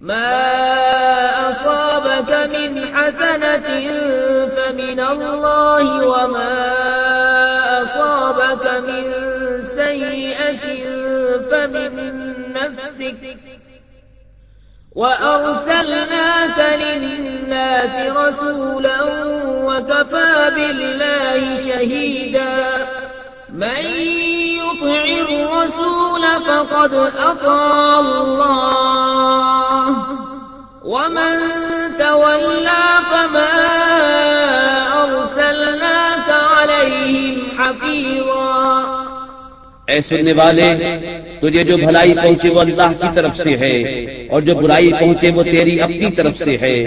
ما أصابك من حسنة فمن الله وما أصابك من سيئة فمن نفسك وأرسلناك للناس رسولا وكفى بالله شهيدا من يطع الرسول فقد أطاع الله. ومن تولى فما أرسلناك عليهم حفيظا. اے سننے والے، تجھے جو بھلائی پہنچے وہ اللہ کی طرف سے ہے، اور جو برائی پہنچے وہ تیری اپنی طرف سے ہے۔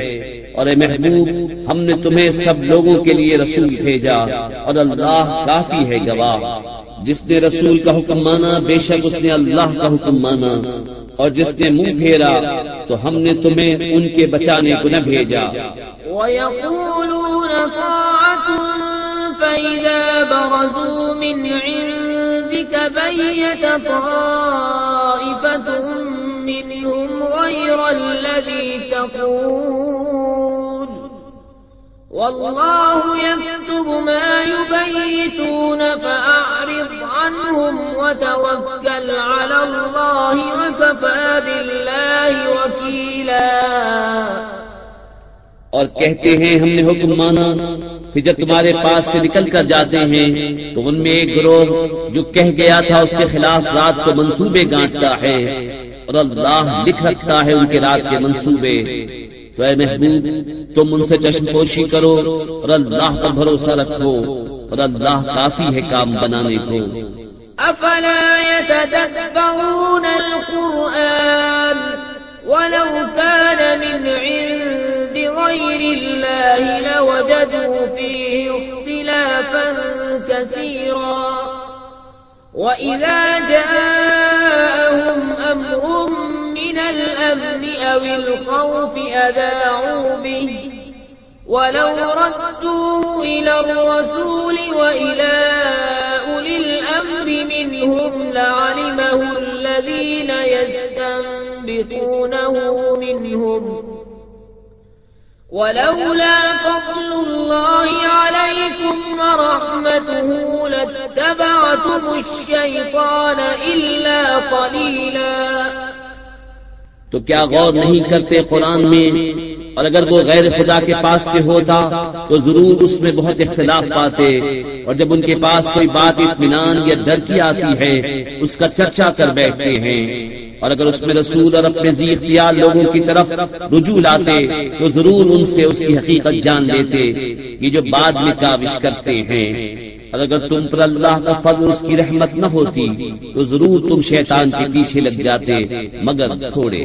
اور اے محبوب، ہم نے تمہیں سب لوگوں کے لیے رسول بھیجا، اور اللہ کافی ہے گواہ۔ جس نے رسول کا حکم مانا، بے شک اس نے اللہ کا حکم مانا۔ اور جس نے منہ پھیرا، تو ہم نے تمہیں ان کے بچانے کو نہ بھیجا۔ ويقولون طاعة فإذا برزوا من عندك بيت طائفة منهم غير الذي تقول والله يكتب ما يبيتون فأعرض عنهم وتوكل على الله وكفى بالله وكيلا. اور کہتے ہیں، ہم نے حکم مانا پھر جب تمہارے پاس سے نکل کر جاتے ہیں، تو ان میں ایک گروہ جو کہہ گیا تھا، اس کے خلاف رات کو منصوبے گانٹتا ہے اور اللہ لکھ رکھتا ہے ان کے رات کے منصوبے۔ تو اے محبوب، تم ان سے چشم پوشی کرو اور اللہ پر بھروسہ رکھو اور اللہ کافی ہے کام بنانے کو۔ أفلا يتدبرون القرآن ولو كان من عند غير الله لوجدوا فيه اختلافا كثيرا وإذا جاءهم أمر من الأمن أو الخوف أذاعوا به ولو ردوا إلى الرسول وإلى أولي الأمر منهم لعلمه الذين يستنبطونه منهم ولولا فضل الله عليكم ورحمته لاتبعتم الشيطان إلا قليلا تو کیا غور نہیں کرتے قرآن میں؟ اور اگر وہ غیر خدا کے پاس سے ہوتا، تو ضرور اس میں بہت اختلاف پاتے۔ اور جب ان کے پاس کوئی بات، اطمینان یا ڈر کی آتی ہے، اس کا چرچا کر بیٹھتے ہیں۔ اور اگر اس میں رسول اور اپنے زی اختیار لوگوں کی طرف رجوع لاتے، تو ضرور ان سے اس کی حقیقت جان لیتے۔ یہ جو بعد میں کاوش کرتے ہیں۔ اور اگر تم پر اللہ کا فضل اس کی رحمت نہ ہوتی، تو ضرور تم شیطان کے پیچھے لگ جاتے، مگر تھوڑے۔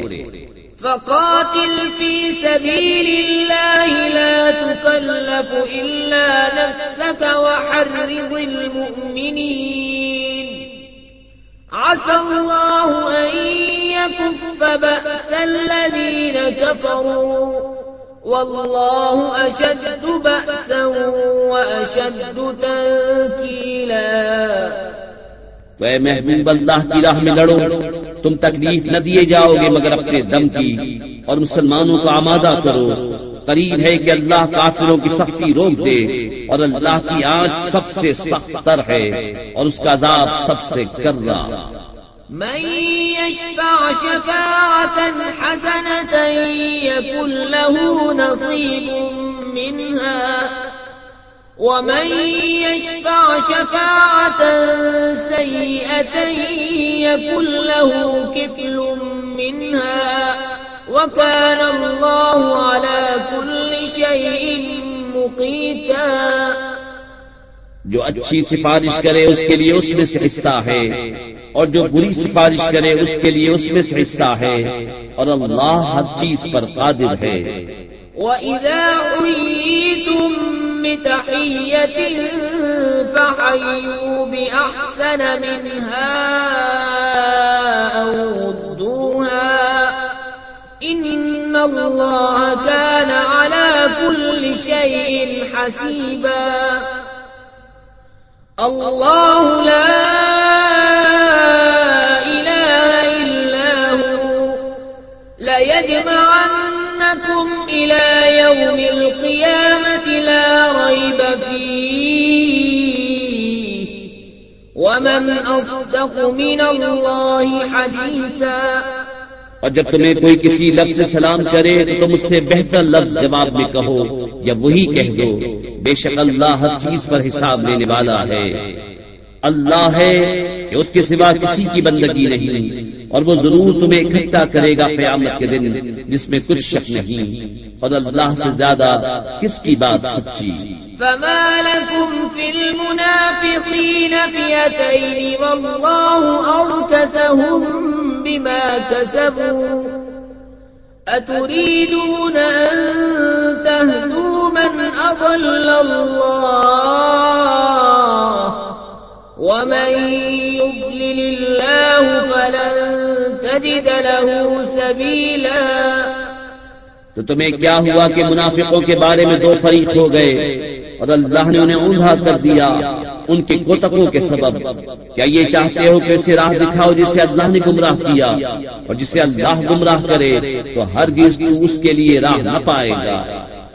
فقاتل في سبيل الله لا تكلف إلا نفسك وحرض المؤمنين عسى الله أن يكف بأس الذين كفروا والله أشد بأسا وأشد تنكيلا. تو اے محبوب اللہ کی راہ میں لڑو، تم تکلیف نہ دیے جاؤ گے مگر اپنے دم کی، اور مسلمانوں کو آمادہ کرو۔ قریب ہے کہ اللہ کافروں کی سختی روک دے، اور اللہ کی آنچ سب سے سخت تر ہے، اور اس کا عذاب سب سے کرا من يشفع شفاعة حسنة يكن له نصيب منها. ومن يشفع شفاعة سيئة يكن له كفل منها. وكان الله على كل شيء مقيتا. جو اچھی سفارش کرے اس کے لیے اس میں سے حصہ ہے۔ اور جو بری سفارش کرے اس کے لیے اس میں سے حصہ ہے اور اللہ ہر چیز پر قادر ہے۔ وَإِذَا حُيِّيتُم بِتَحِيَّةٍ فَحَيُّوا بِأَحْسَنَ مِنْهَا أَوْ رُدُّوهَا إِنَّ اللَّهَ كَانَ عَلَى كُلِّ شَيْءٍ حَسِيبًا۔ الله لا ومن اصدق من اللہ حدیثا اور جب تمہیں کوئی کسی لفظ سے سلام کرے تو تم اس سے بہتر لفظ جواب میں کہو، یا وہی کہہ دو، بے شک اللہ ہر چیز پر حساب لینے والا ہے۔ اللہ ہے کہ اس کے سوا کسی کی بندگی نہیں۔ اور وہ ضرور تمہیں اکٹھا کرے گا قیامت کے دن، جس میں کچھ شک نہیں۔ اور اللہ سے زیادہ کس کی بات سچی؟ فما لكم في المنافقين فئتين والله أركسهم بما كسبوا۔ أتريدون أن تهدوا من أضل الله؟ ومن يضلل الله فلن تجد له سبيلا تو تمہیں کیا ہوا کہ منافقوں کے بارے میں دو فریق ہو گئے اور اللہ نے انہیں اونھا کر دیا ان کے کوتکوں کے سبب؟ کیا یہ چاہتے ہو کہ اسے راہ دکھاؤ جسے اللہ نے گمراہ کیا اور جسے اللہ گمراہ کرے تو ہرگز تو اس کے لیے راہ نہ پائے گا۔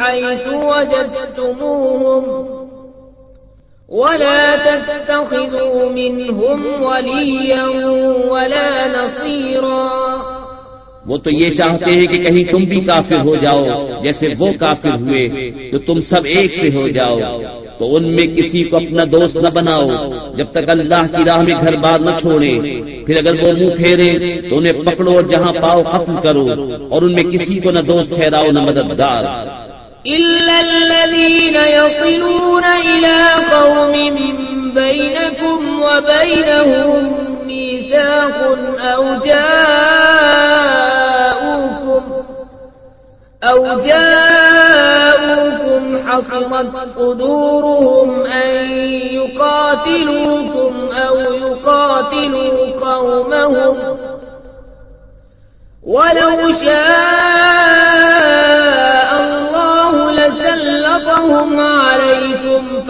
حيث وجدتموهم ولا تتخذوا منهم وليا ولا نصيرا وہ تو یہ چاہتے ہیں کہ کہیں تم بھی کافر ہو جاؤ، جیسے وہ کافر ہوئے، تو تم سب ایک سے ہو جاؤ۔ تو ان میں کسی کو اپنا دوست نہ بناؤ، جب تک اللہ کی راہ میں گھر بار نہ چھوڑے پھر اگر وہ منہ پھیرے، تو انہیں پکڑو اور جہاں پاؤ قتل کرو، اور ان میں کسی کو نہ دوست ٹھہراؤ، نہ مددگار۔ إلا الذين يصلون إلى قوم بينكم وبينهم ميثاق أو جاءوكم أو جاءوكم صدورهم أن يقاتلوكم أو يقاتلوا قومهم ولو شاء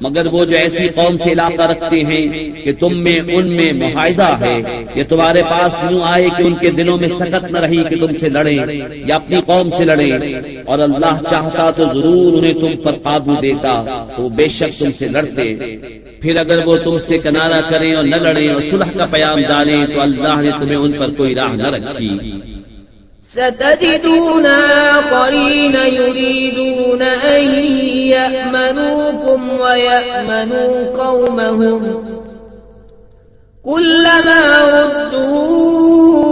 مگر وہ جو ایسی قوم سے علاقہ رکھتے ہیں کہ تم میں، ان میں معاہدہ ہے، یہ تمہارے پاس یوں آئے کہ ان کے دلوں میں سکت نہ رہی کہ تم سے لڑیں یا اپنی قوم سے لڑیں۔ اور اللہ چاہتا تو ضرور انہیں تم پر قابو دیتا، تو بے شک تم سے لڑتے۔ پھر اگر وہ تم سے کنارہ کریں اور نہ لڑیں اور صلح کا پیام ڈالیں، تو اللہ نے تمہیں ان پر کوئی راہ نہ رکھی۔ ستجدون آخرين يريدون أن يأمنوكم ويأمنوا قومهم كلما ردوا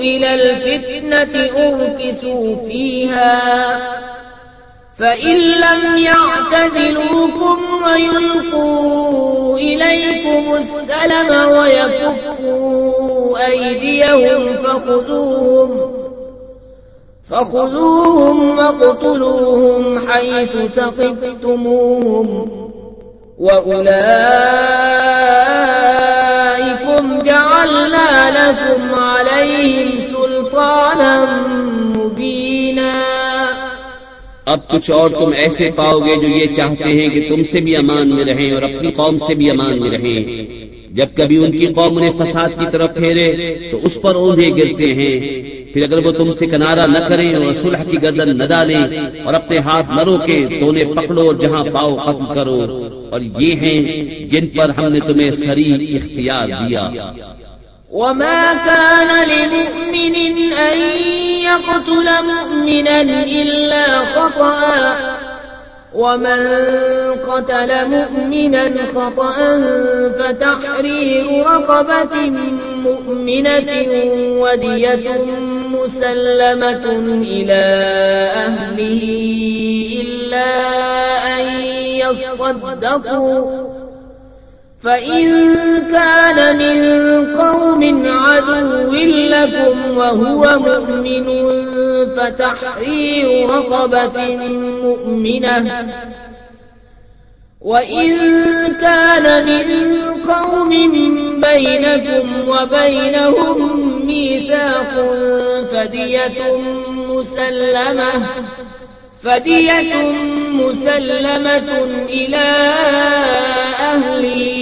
إلى الفتنة أركسوا فيها فإن لم يعتزلوكم ويلقوا إليكم السلم ويكفوا أيديهم فخذوهم فخذوهم واقتلوهم حيث ثقفتموهم وأولئكم جعلنا لكم عليهم سلطانا مبينا اب کچھ اور تم ایسے پاؤ گے جو یہ چاہتے ہیں کہ تم سے بھی امان میں رہیں اور اپنی قوم سے بھی امان میں رہیں۔ جب کبھی ان کی قوم انہیں فساد کی طرف پھیرے، تو اس پر اوندے گرتے ہیں۔ پھر اگر وہ تم سے کنارہ نہ کریں اور صلح کی گردن نہ ڈالیں اور اپنے ہاتھ نہ روکے تو انہیں پکڑو جہاں پاؤ قتل کرو۔ اور یہ ہیں جن پر ہم نے تمہیں شریر اختیار دیا۔ وما كان لمؤمن أن يقتل مؤمنا إلا خطأ۔ ومن قتل مؤمنا خطأ فتحرير رقبة مؤمنة ودية مسلمة إلى أهله إلا أن يصدقوا فإن كان من قوم عدو لكم وهو مؤمن فتحرير رقبة مؤمنة وإن كان من قوم بينكم وبينهم ميثاق فدية مسلمة فدية مسلمة إلى أهله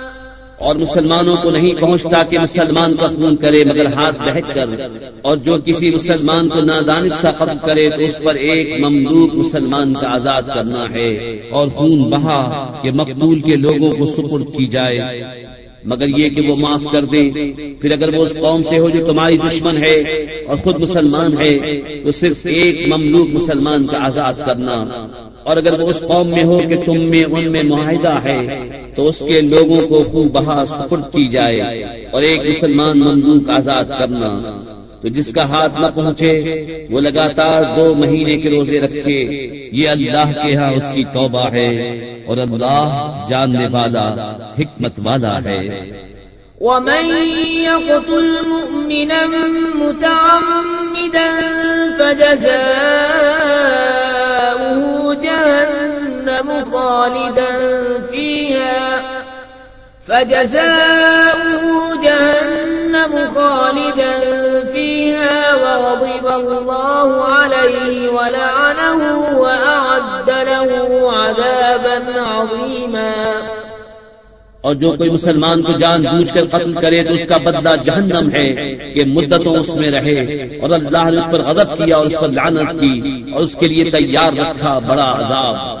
اور مسلمانوں کو نہیں پہنچتا کہ مسلمان کا خون کرے، مگر ہاتھ بہت کر۔ اور جو کسی مسلمان کو نادانستہ قتل کرے، تو اس پر ایک مملوک مسلمان کا آزاد کرنا ہے۔ اور خون بہا کہ مقبول کے لوگوں کو سپرد کی جائے۔ مگر یہ کہ وہ معاف کر دیں۔ پھر اگر وہ اس قوم سے ہو جو تمہاری دشمن ہے اور خود مسلمان ہے، تو صرف ایک مملوک مسلمان کا آزاد کرنا۔ اور اگر وہ اس قوم میں ہو کہ تم میں، ان میں معاہدہ ہے۔ تو اس کے لوگوں کو خوب بہا سپرد کی جائے اور ایک مسلمان مملوک آزاد کرنا۔ تو جس کا ہاتھ نہ پہنچے، وہ لگاتار دو مہینے کے روزے رکھے۔ یہ اللہ کے ہاں اس کی توبہ ہے اور اللہ جاننے والا، حکمت والا ہے۔ ومن يقتل مؤمنا متعمدا فجزاؤه جهنم خالدا فيها فجزاؤه جهنم خالدا فيها وغضب الله عليه ولعنه وأعد له عذابا عظيما. اور جو کوئی مسلمان کو جان بوجھ کر قتل کرے تو اس کا بدلہ جہنم ہے کہ مدتوں اس میں رہے اور اللہ نے اس پر غضب کیا اور اس پر لعنت کی اور اس کے لیے تیار رکھا بڑا عذاب۔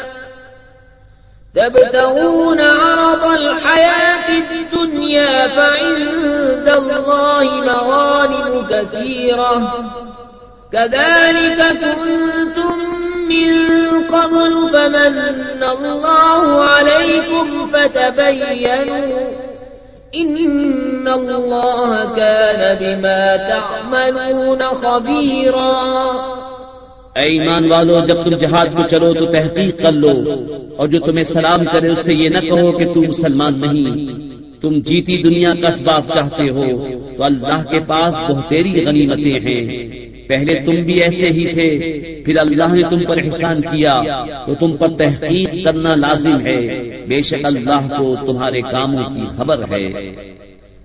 تبتغون عرض الحياة الدنيا فعند الله مغانم كثيرة. كذلك كنتم من قبل فمن الله عليكم فتبينوا إن الله كان بما تعملون خبيرا. اے ایمان والو، جب تم جہاد کو چلو تو تحقیق کر لو اور جو تمہیں سلام کرے اس سے یہ نہ کہو کہ تم مسلمان نہیں۔ تم جیتی دنیا کا اسباب چاہتے ہو۔ تو اللہ کے پاس بہتری غنیمتیں ہیں۔ پہلے تم بھی ایسے ہی تھے، پھر اللہ نے تم پر احسان کیا۔ تو تم پر تحقیق کرنا لازم ہے۔ بے شک اللہ کو تمہارے کاموں کی خبر ہے۔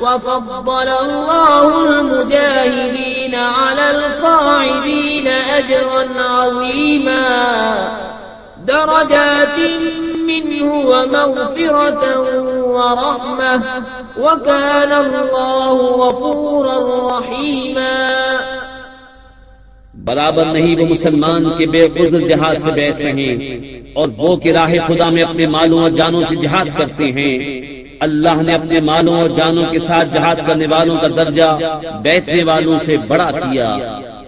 وفضل الله المجاهدين على القاعدين أجرا عظيما. درجات منه ومغفرة ورحمة. وكان الله غفورا رحيما. برابر نہیں وہ مسلمان کے بے عذر جہاز سے بیٹھ رہے ہیں اور وہ کہ راہ خدا میں اپنے مالوں اور جانوں سے جہاد کرتے ہیں۔ اللہ نے اپنے مالوں اور جانوں کے ساتھ جہاد کرنے والوں کا درجہ بیٹھنے والوں سے بڑا کیا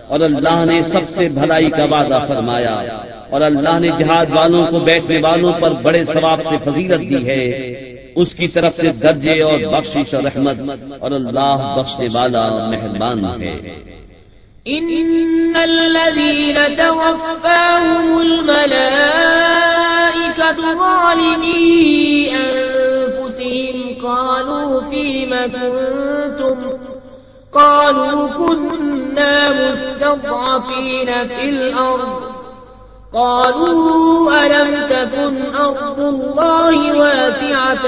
اور اللہ نے سب سے بھلائی کا وعدہ فرمایا اور اللہ نے جہاد والوں کو بیٹھنے والوں پر بڑے ثواب سے فضیلت دی ہے۔ اس کی طرف سے درجے اور بخشش اور رحمت اور اللہ بخشنے والا مہربان ہے۔ إن الذين توفاهم الملائكة ظالمي أنفسهم قالوا فيما كنتم قالوا كنا مستضعفين في الأرض قالوا ألم تكن أرض الله واسعة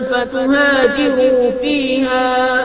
فتهاجروا فيها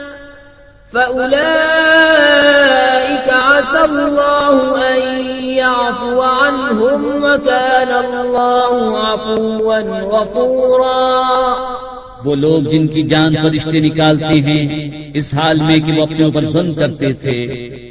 فأولئك عسى الله أن يعفو عنهم وكان الله عفوا غفورا وہ لوگ جن کی جان فرشتے نکالتے ہیں، اس حال میں کہ وہ اپنے اوپر ظلم کرتے تھے۔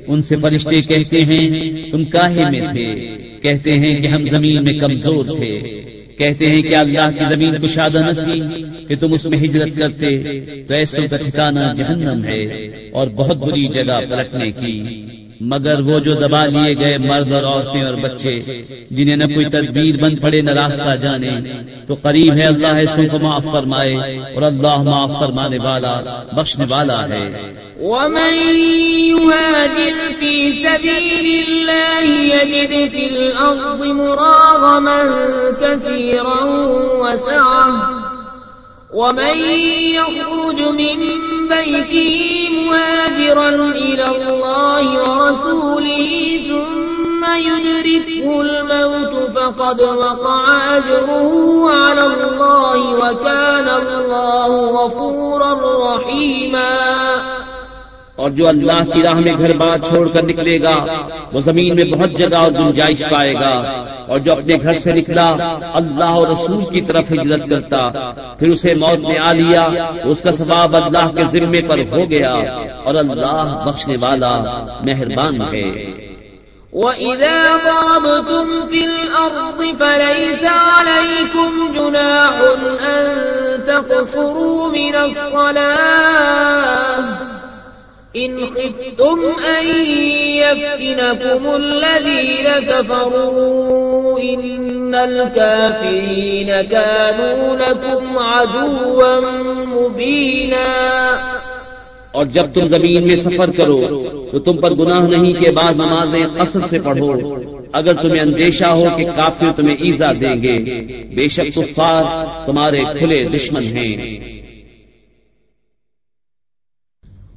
ان سے فرشتے کہتے ہیں، تم کاہے میں تھے۔ کہتے ہیں کہ ہم زمین میں کمزور تھے۔ کہتے ہیں کہ اللہ کی زمین کشادہ نہ تھی کہ تم اس میں ہجرت کرتے تو ایسے کا ٹھکانا جہنم ہے اور بہت بری جگہ پلٹنے کی۔ مگر وہ جو دبا لیے گئے مرد اور عورتیں اور بچے، جنہیں نہ کوئی تدبیر بند پڑے، نہ راستہ جانے، تو قریب ہے اللہ سو کو معاف فرمائے اور اللہ معاف فرمانے والا، بخشنے والا ہے۔ ومن يهاجر في سبيل الله يجد في الأرض مراغما كثيرا وسعه ومن يخرج من بيته مهاجرا إلى الله ورسوله ثم يدركه الموت فقد وقع أجره على الله وكان الله غفورا رحيما. اور جو اللہ کی راہ میں گھر بار چھوڑ کر نکلے گا، وہ زمین میں بہت جگہ اور گنجائش پائے گا۔ اور جو اپنے گھر سے نکلا، اللہ اور رسول کی طرف ہجرت کرتا، پھر اسے موت نے آ لیا، اس کا ثواب اللہ کے ذمے پر ہو گیا اور اللہ بخشنے والا مہربان ہے۔ وَإِذَا ضَرَبْتُمْ فِي الْأَرْضِ فَلَيْسَ عَلَيْكُمْ جُنَاحٌ أَن تَقْصُرُوا مِنَ الصَّلَاةِ إن خفتم أن يفتنكم الذين كفروا إن الكافرين كانوا لكم عدوا مبينا اور جب تم زمین میں سفر کرو تو تم پر گناہ نہیں کے بعد نمازیں قصر سے پڑھو۔ اگر تمہیں اندیشہ ہو کہ کافر تمہیں ایزا دیں گے، بے شک کفار تمہارے کھلے دشمن ہیں۔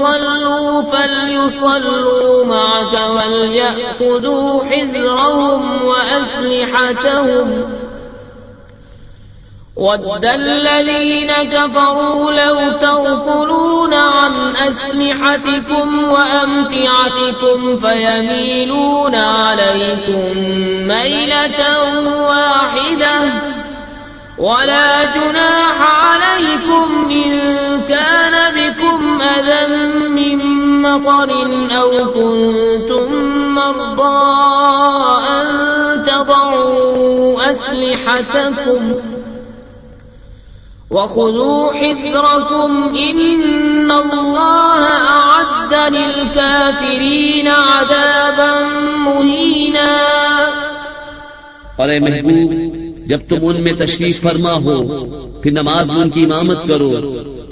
لَمْ يُصَلُّوا فَلْيُصَلُّوا مَعَكَ وَلْيَأْخُذُوا حِذْرَهُمْ وَأَسْلِحَتَهُمْ وَدَّ الَّذِينَ كَفَرُوا لَوْ تَغْفُلُونَ عَنْ أَسْلِحَتِكُمْ وَأَمْتِعَتِكُمْ فَيَمِيلُونَ عَلَيْكُمْ مَيْلَةً وَاحِدَةً ولا جناح عليكم مطر أو كنتم مرضى أن تضعوا أسلحتكم وخذوا حذركم إن الله أعد للكافرين عذابا مهينا اور اے محبوب، جب تم ان میں تشریف فرما ہو، پھر نماز میں ان کی امامت کرو۔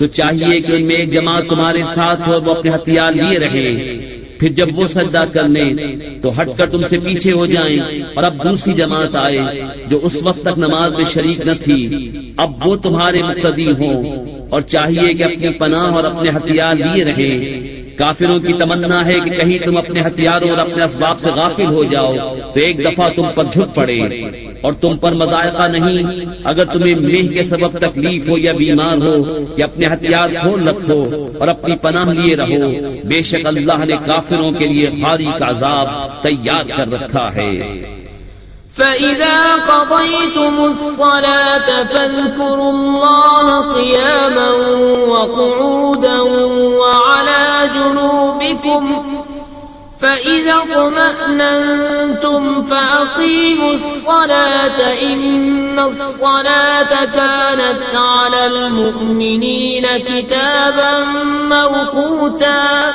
تو چاہیے کہ ان میں ایک جماعت تمہارے ساتھ ہو، وہ اپنے ہتھیار لیے رہے پھر جب وہ سجدہ کر لیں تو ہٹ کر تم سے پیچھے ہو جائیں۔ اور اب دوسری جماعت آئے، جو اس وقت تک نماز میں شریک نہ تھی، اب وہ تمہارے مقتدی ہوں۔ اور چاہیے کہ اپنی پناہ اور اپنے ہتھیار لیے رہے کافروں کی تمنا ہے کہ کہیں تم اپنے ہتھیاروں اور اپنے اسباب سے غافل ہو جاؤ، تو ایک دفعہ تم پر جھک پڑے۔ اور تم پر مذائقہ نہیں، اگر تمہیں میہ کے سبب تکلیف ہو یا بیمار ہو کہ اپنے ہتھیار کھول رکھو اور اپنی پناہ لیے رہو، بے شک اللہ نے کافروں کے لیے خاری کا عذاب تیار کر رکھا ہے۔ فإذا قضيتم الصلاة فاذكروا الله قياما وقعودا وعلى جنوبكم فإذا اطمأننتم فأقيموا الصلاة إن الصلاة كانت على المؤمنين كتابا موقوتا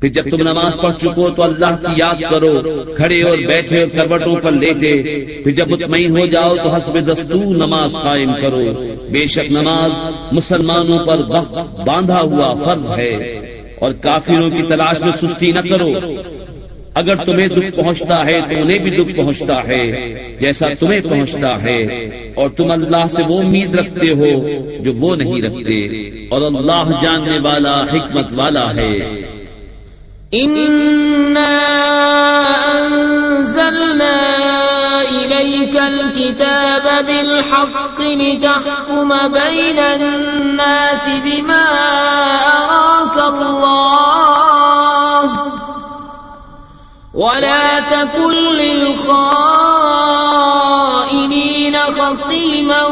پھر جب تم نماز پڑھ چکو تو اللہ کی یاد کرو، کھڑے اور بیٹھے اور کروٹوں پر لیٹے پھر جب مطمئن ہو جاؤ تو حسب دستور نماز قائم کرو۔ بے شک نماز مسلمانوں پر وقت باندھا ہوا فرض ہے۔ اور کافروں کی تلاش میں سستی نہ کرو۔ اگر تمہیں دکھ پہنچتا ہے تو انہیں بھی دکھ پہنچتا ہے، جیسا تمہیں پہنچتا ہے۔ اور تم اللہ سے وہ امید رکھتے ہو جو وہ نہیں رکھتے۔ اور اللہ جاننے والا، حکمت والا ہے۔ إنا أنزلنا إليك الكتاب بالحق لتحكم بين الناس بما أراك الله ولا تكن للخائنين خصيما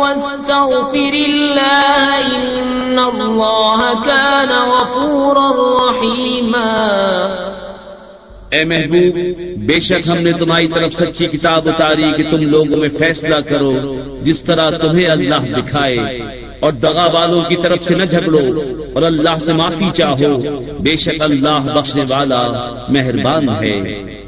واستغفر الله إن الله كان غفورا رحيما. اے محبوب، بے شک ہم نے تمہاری طرف سچی کتاب اتاری کہ تم لوگوں میں فیصلہ کرو جس طرح تمہیں اللہ دکھائے اور دغا والوں کی طرف سے نہ جھگڑو اور اللہ سے معافی چاہو، بے شک اللہ بخشنے والا مہربان ہے۔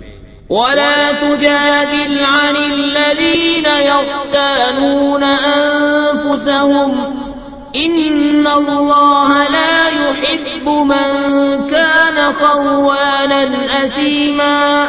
ولا تجادل عن الذين يختانون أنفسهم. إن الله لا يحب من كان خوانا أثيما.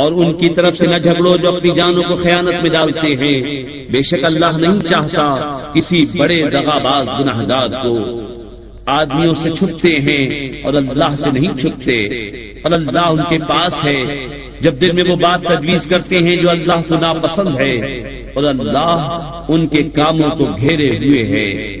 اور ان کی طرف سے نہ جھگڑو جو اپنی جانوں کو خیانت میں ڈالتے ہیں۔ بے شک اللہ نہیں چاہتا کسی بڑے دغا باز گناہ گار کو۔ آدمیوں سے چھپتے ہیں اور اللہ سے نہیں چھپتے۔ اور اللہ ان کے پاس ہے۔ جب دل میں وہ بات تجویز کرتے ہیں جو اللہ کو ناپسند ہے۔ اور اللہ ان کے کاموں کو گھیرے ہوئے ہے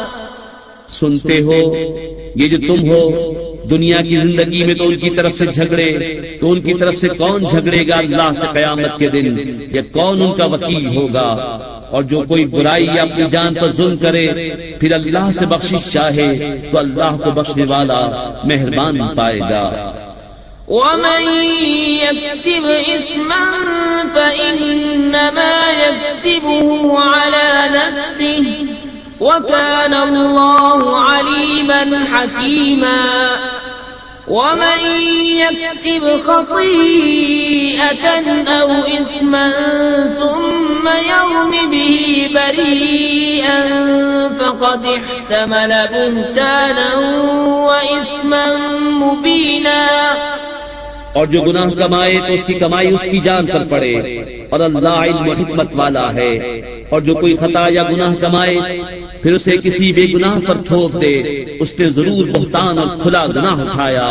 سنتے ہو، یہ جو تم ہو، دنیا کی زندگی میں تو ان کی طرف سے جھگڑے، تو ان کی طرف سے کون جھگڑے گا اللہ سے قیامت کے دن؟ یا کون ان کا وکیل ہوگا؟ اور جو کوئی برائی یا اپنی جان پر ظلم کرے، پھر اللہ سے بخشش چاہے، تو اللہ کو بخشنے والا مہربان پائے گا۔ ومن يكسب إثما فإنما يكسبه على نفسه وكان الله عليما حكيما. ومن يكسب خطيئة أو إثما ثم يرم به بريئا فقد احتمل بهتانا وإثما مبينا. اور جو گناہ کمائے تو اس کی کمائی اس کی جان پر پڑے اور اللہ علم و حکمت والا ہے۔ اور جو کوئی خطا یا گناہ کمائے پھر اسے کسی بے گناہ پر تھوپ دے اس نے ضرور بہتان اور کھلا گناہ اٹھایا۔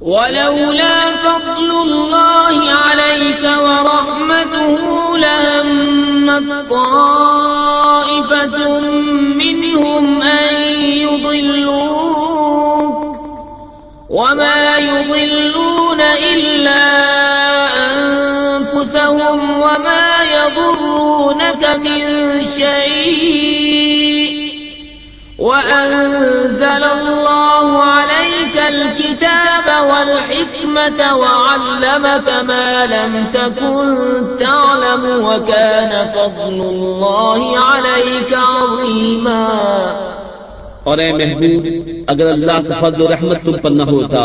ولولا فضل الله عليك ورحمته لهم طائفة منهم أن يضلوك وما يضلون إلا أنفسهم وما من شيء. وأنزل الله عليك الكتاب والحكمة وعلمك ما لم تكن تعلم وكان فضل الله عليك عظيما. اور اے محبوب، اگر اللہ کا فضل و رحمت تم پر نہ ہوتا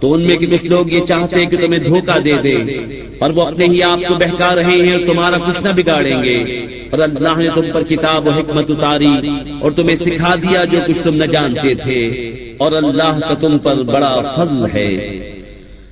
تو ان میں کہ کچھ لوگ یہ چاہتے کہ تمہیں دھوکہ دے دے، اور وہ اپنے ہی آپ کو بہکا رہے ہیں اور تمہارا کچھ نہ بگاڑیں گے۔ اور اللہ نے تم پر کتاب و حکمت اتاری اور تمہیں سکھا دیا جو کچھ تم نہ جانتے تھے۔ اور اللہ کا تم پر بڑا فضل ہے۔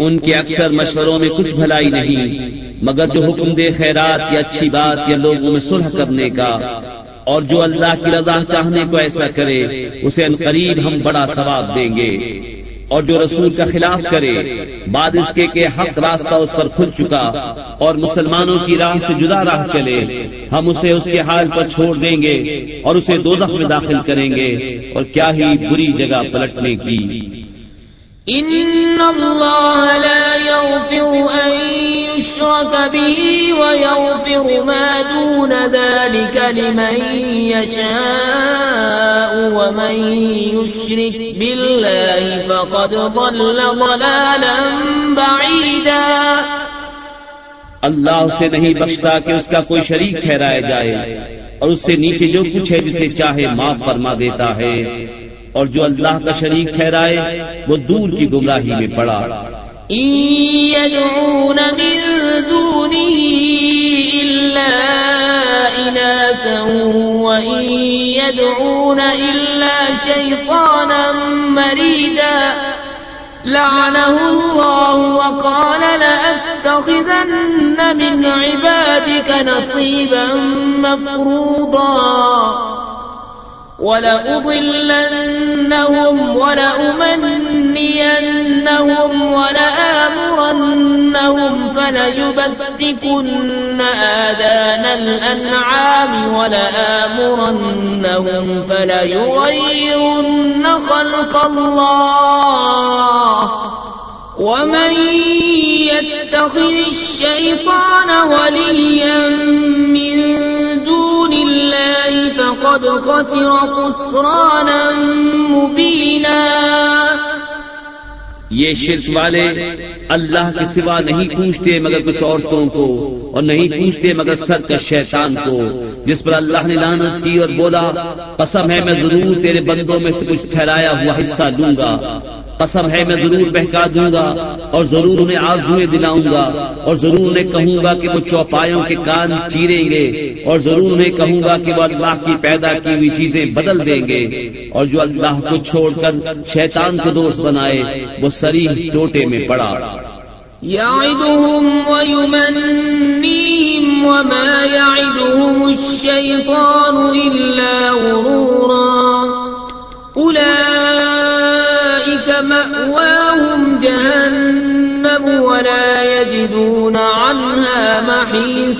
ان کے اکثر مشوروں میں کچھ بھلائی نہیں، مگر جو حکم دے خیرات یا اچھی بات یا لوگوں میں صلح کرنے کا، اور جو اللہ کی رضا چاہنے کو ایسا کرے، اسے ان قریب ہم بڑا ثواب دیں گے۔ اور جو رسول کا خلاف کرے بعد اس کے کہ حق راستہ اس پر کھل چکا، اور مسلمانوں کی راہ سے جدا راہ چلے، ہم اسے اس کے حال پر چھوڑ دیں گے اور اسے دو میں داخل کریں گے، اور کیا ہی بری جگہ پلٹنے کی۔ إن الله لا يغفر أن يشرك به ويغفر ما دون ذلك لمن يشاء ومن يشرك بالله فقد ضل ضلالا بعيدا۔ اللہ اسے نہیں بخشتا کہ اس کا کوئی شریک ٹھہرایا جائے اور اس سے نیچے جو کچھ ہے جسے چاہے معاف فرما دیتا ہے۔ اور جو اللہ کا شریک ٹھہرائے، وہ دور کی گمراہی میں پڑا۔ يدعون من دونه إلا إناثا وإن يدعون إلا شيطانا مريدا لعنه الله وقال لأتخذن من عبادك نصيبا مفروضا ولأضلنهم ولأمنينهم ولآمرنهم فليبتكن آذان الأنعام ولآمرنهم فليغيرن خلق الله ومن يتخذ الشيطان وليا من دون الله فقد خسر خسرانا مبينا. یہ شرک والے اللہ کے سوا نہیں پوچھتے مگر کچھ عورتوں کو اور نہیں پوچھتے مگر سر کا شیطان کو، جس پر اللہ نے لانت کی اور بولا، قسم ہے، میں ضرور تیرے بندوں میں سے کچھ ٹھہرایا ہوا حصہ دوں گا۔ قسم ہے، میں ضرور بہکا دوں گا اور ضرور انہیں آزویں دلاؤں گا اور ضرور انہیں کہوں گا کہ وہ چوپایوں کے کان چیریں گے اور ضرور انہیں کہوں گا کہ وہ اللہ کی پیدا کی ہوئی چیزیں بدل دیں گے اور جو اللہ کو چھوڑ کر شیطان کو دوست بنائے، وہ سری ٹوٹے میں پڑا۔ يعدهم ويمنيهم وما يعدهم الشيطان إلا غرورا۔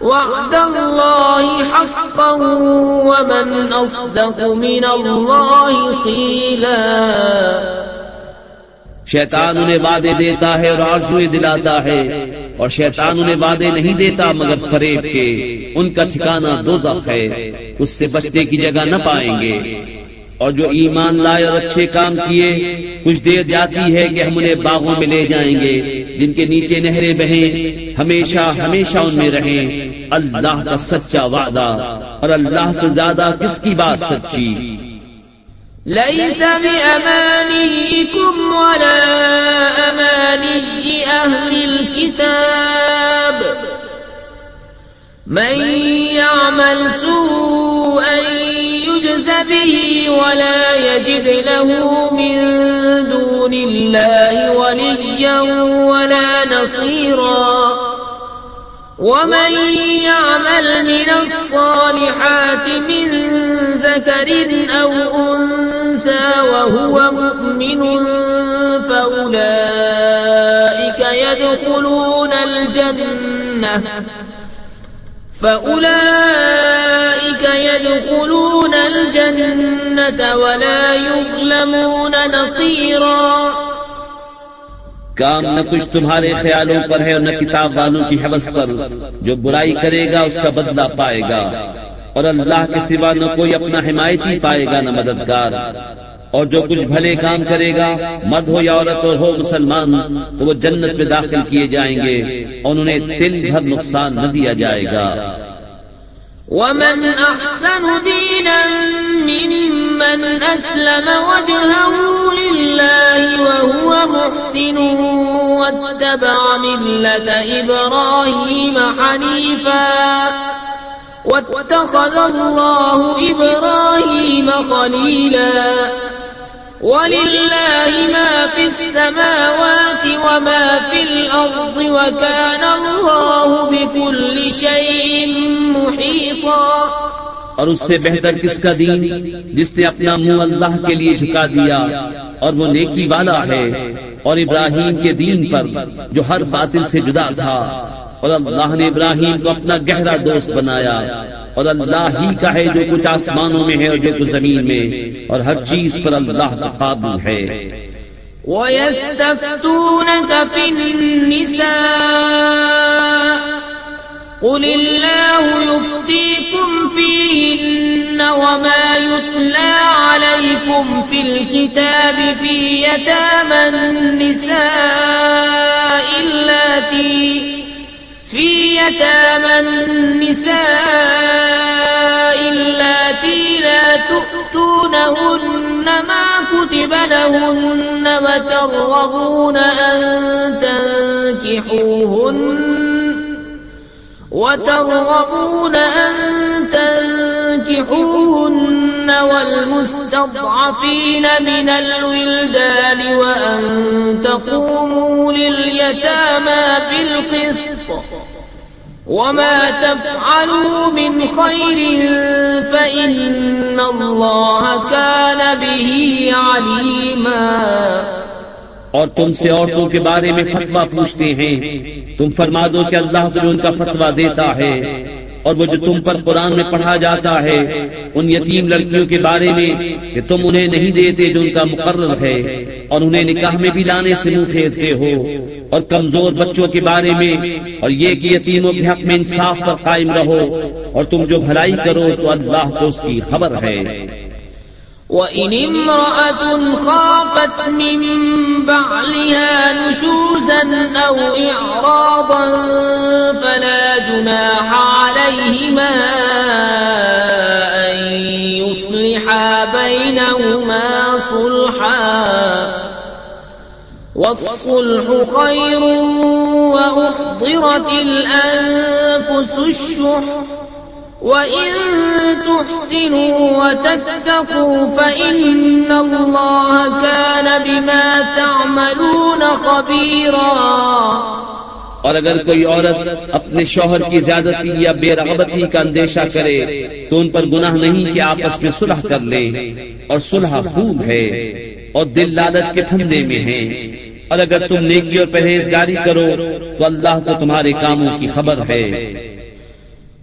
وعد الله حقا ومن أصدق من الله قيلا. شیطان انہیں وعدے دیتا ہے اور آرزویں دلاتا ہے اور شیطان انہیں وعدے نہیں دیتا مگر فریب کے، ان کا ٹھکانہ دو ہے، اس سے بچنے کی جگہ نہ پائیں گے۔ اور جو ایمان لائے اور اچھے کام کیے، کچھ دیر جاتی ہے کہ ہم انہیں باغوں میں لے جائیں گے، جن کے نیچے نہریں بہیں، ہمیشہ ہمیشہ ان میں رہیں۔ اللہ کا سچا وعدہ اور اللہ سے زیادہ کس کی بات سچی؟ ليس بأمانيكم ولا أماني أهل الكتاب من يعمل سوءا به ولا يجد له من دون الله وليا ولا نصيرا. ومن يعمل من الصالحات من ذكر أو أنثى وهو مؤمن فأولئك يدخلون الجنة. فأولئك يدخلون الجنة ولا يظلمون نقيراً کام نہ کچھ تمہارے خیالوں پر ہے اور نہ کتاب والوں کی حوث پر۔ جو برائی کرے گا، اس کا بدلہ پائے گا۔ اور اللہ کے سوا نہ کوئی اپنا حمایتی پائے گا، نہ مددگار۔ اور جو کچھ بھلے کام کرے گا مد ہو یا عورت اور ہو، مسلمان، تو وہ جنت میں داخل کیے جائیں گے اور انہیں تل بھر نقصان نہ دیا جائے گا۔ ومن أحسن دينا ممن أسلم وجهه لله وهو محسن واتبع ملة إبراهيم حنيفا واتخذ الله إبراهيم خليلا ولله ما في السماوات وما في الأرض وكان الله بكل شيء محيطا اور اس سے بہتر کس کا دین؟ جس نے اپنا منہ اللہ کے لیے جھکا دیا اور وہ نیکی والا ہے اور ابراہیم کے دین پر جو ہر باطل سے جدا تھا اور اللہ نے ابراہیم کو اپنا گہرا دوست بنایا۔ اور اللہ ہی کا ہے جو کچھ آسمانوں میں ہے اور جو کچھ زمین میں اور ہر چیز پر اللہ کا قابل ہے۔ وَيَسْتَفْتُونَكَ فِي النِّسَاءِ قُلِ اللَّهُ يُفْتِيكُمْ فِيهِنَّ وَمَا يُتْلَى عَلَيْكُمْ فِي الْكِتَابِ فِي يَتَامَى النِّسَاءِ اللَّاتِي في يتامى النساء اللاتي لا تؤتونهن ما كتب لهن وترغبون أن تنكحوهن وترغبون أن تنكحوهن والمستضعفين من الولدان وأن تقوموا لليتامى بالقسط وما تفعلوا من خير فإن الله كان به عليما اور تم سے عورتوں کے بارے میں فتوا پوچھتے ہیں۔ تم فرما دو کہ اللہ تمہیں ان کا فتوا دیتا ہے۔ اور وہ جو تم پر قرآن میں پڑھا جاتا ہے، ان یتیم لڑکیوں کے بارے میں کہ تم انہیں نہیں دیتے جو ان کا مقرر ہے، اور انہیں نکاح میں بھی لانے سے منہ پھیرتے ہو، اور کمزور بچوں کے بارے میں، اور یہ کہ یتیموں کے حق میں انصاف پر قائم رہو، اور تم جو بھلائی کرو تو اللہ کو اس کی خبر ہے۔ وَإِنِ امْرَأَةٌ خَافَتْ مِنْ بَعْلِهَا نُشُوزًا أَوْ إِعْرَاضًا فَلَا جُنَاحَ عَلَيْهِمَا أَنْ يُصْلِحَا بَيْنَهُمَا صُلْحًا وَالصُّلْحُ خَيْرٌ وَأُحْضِرَتِ الْأَنفُسُ الشُّحَّ وَإِن تُحْسِنُوا وَتَتَّقُوا فَإِنَّ اللَّهَ كَانَ بِمَا تَعْمَلُونَ خَبِيرًا اور اگر کوئی عورت اپنے شوہر کی زیادتی یا بے رغبتی کا اندیشہ کرے، تو ان پر گناہ نہیں کہ آپس میں صلح کر لیں اور صلح خوب ہے اور دل لالچ کے پھندے میں ہیں اور اگر تم نیکی اور پرہیزگاری کرو، تو اللہ کو تمہارے کاموں کی خبر ہے۔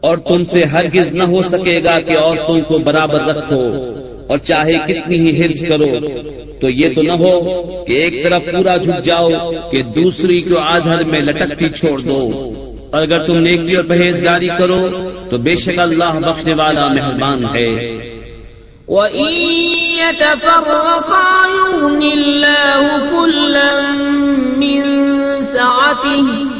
اور تم سے ہرگز نہ ہو سکے گا کہ عورتوں کو برابر رکھو اور چاہے کتنی ہی حرص کرو۔ تو یہ تو نہ ہو کہ ایک طرف پورا جھک جاؤ کہ دوسری کو آدھر میں لٹکتی چھوڑ دو۔ اور اگر تم نیکی اور پرہیزگاری کرو تو بے شک اللہ بخشنے والا مہربان ہے۔ وَإِن يَتَفَرَّقَا يُغْنِ اللَّهُ كُلًّا مِّن سَعَتِهِ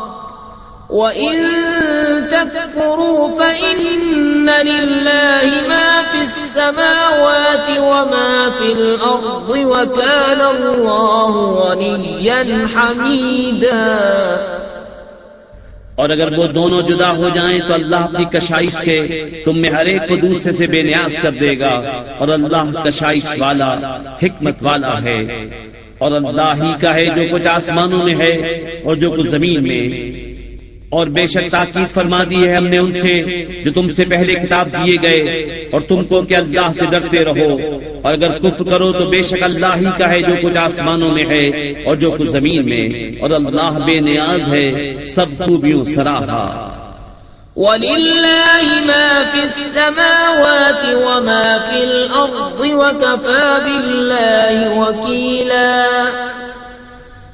وَإِن تَكْفُرُوا فَإِنَّ لِلَّهِ مَا فِي السَّمَاوَاتِ وَمَا فِي الْأَرْضِ وَكَانَ اللَّهُ غَنِيًّا حَمِيدًا اور اگر وہ دونوں جدا ہو جائیں تو اللہ کی کشائش سے تم میں ہر ایک کو دوسرے سے بے نیاز کر دے گا اور اللہ کشائش والا، حکمت والا ہے۔ اور اللہ ہی کا ہے جو کچھ آسمانوں میں ہے اور جو کچھ زمین میں۔ اور بے شک تاکید فرما دی ہے ہم نے ان سے جو تم سے پہلے کتاب دیے گئے اور تم کو کہ اللہ سے ڈرتے رہو۔ اور اگر کفر کرو تو بے شک اللہ ہی کا ہے جو کچھ آسمانوں میں ہے اور جو کچھ زمین میں۔ اور اللہ بے نیاز ہے سب خوبیوں سراہا۔ وَلِلَّهِ مَا فِي السَّمَاوَاتِ وَمَا فِي الْأَرْضِ وَكَفَى بِاللَّهِ وَكِيلًا۔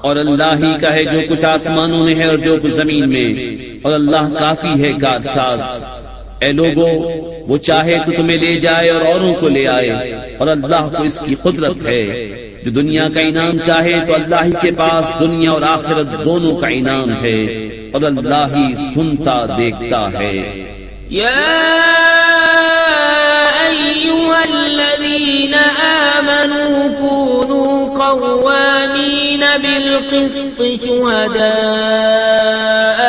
اور اللہ ہی کا ہے جو کچھ آسمانوں میں ہے اور جو کچھ زمین میں اور اللہ کافی ہے کارساز اے لوگو، وہ چاہے تو تمہیں لے جائے اور اوروں کو لے آئے۔ اور اللہ کو اس کی قدرت ہے۔ جو دنیا کا انعام چاہے تو اللہ ہی کے پاس دنیا اور آخرت دونوں کا انعام ہے۔ اور اللہ ہی سنتا دیکھتا ہے۔ أيها الذين آمنوا كونوا قوامين بالقسط شهداء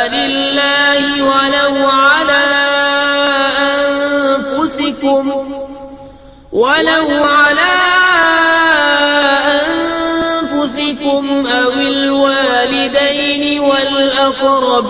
لله ولو على أنفسكم ولو على أنفسكم أو الوالدين والأقربين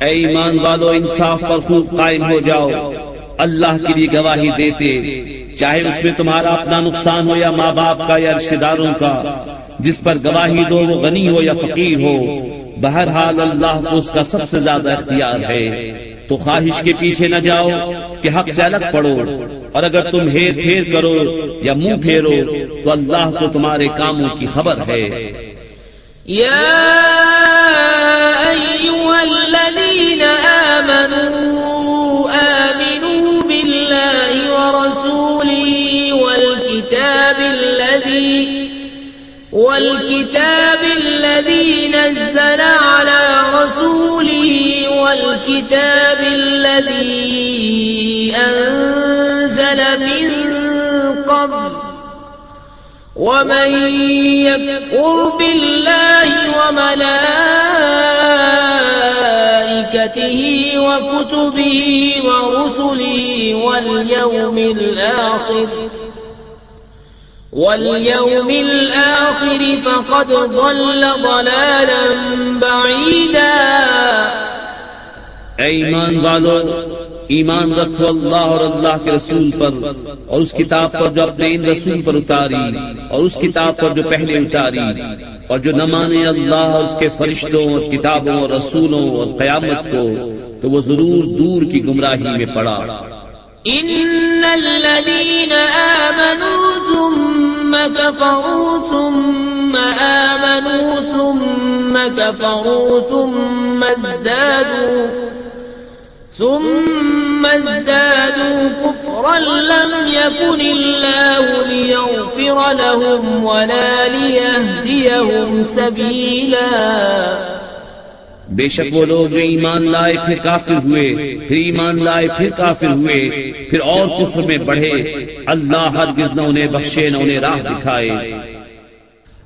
اے ایمان والو، انصاف پر خوب قائم ہو جاؤ۔ اللہ کے لیے گواہی دیتے۔ چاہے اس میں تمہارا اپنا نقصان ہو یا ماں باپ کا یا رشتے داروں کا، جس پر گواہی دو وہ غنی ہو یا فقیر ہو۔ بہرحال اللہ کو اس کا سب سے زیادہ اختیار ہے۔ تو خواہش کے پیچھے نہ جاؤ کہ حق سے الگ پڑو۔ اور اگر تم ہیر پھیر کرو یا منہ پھیرو، تو اللہ کو تمہارے کاموں کی خبر ہے۔ يا أيها الذين آمنوا آمنوا بالله ورسوله والكتاب الذي والكتاب الذي نزل على رسوله والكتاب الذي أنزل من قبل ومن يكفر بالله وملائكته وكتبه ورسله واليوم الآخر واليوم الآخر فقد ضل ضلالا بعيدا. اے ایمان والو ایمان رکھو اللہ اور اللہ کے رسول پر اور اس کتاب پر جو اپنے ان رسول پر اتاری اور اس کتاب پر جو پہلے اتاری اور جو نہ مانے اللہ اور اس کے فرشتوں اور کتابوں اور رسولوں اور قیامت کو، تو وہ ضرور دور کی گمراہی میں پڑا۔ إن الذين آمنوا ثم كفروا ثم آمنوا ثم كفروا ثم ازدادوا ثم ازدادوا كفرا لم يكن الله ليغفر لهم ولا ليهديهم سبيلا. بے شک وہ لوگ جو ایمان لائے پھر کافر ہوئے، پھر ایمان لائے پھر کافر ہوئے، پھر اور کفر میں بڑھے۔ اللہ ہرگز نہ انہیں بخشے، نہ انہیں راہ دکھائے۔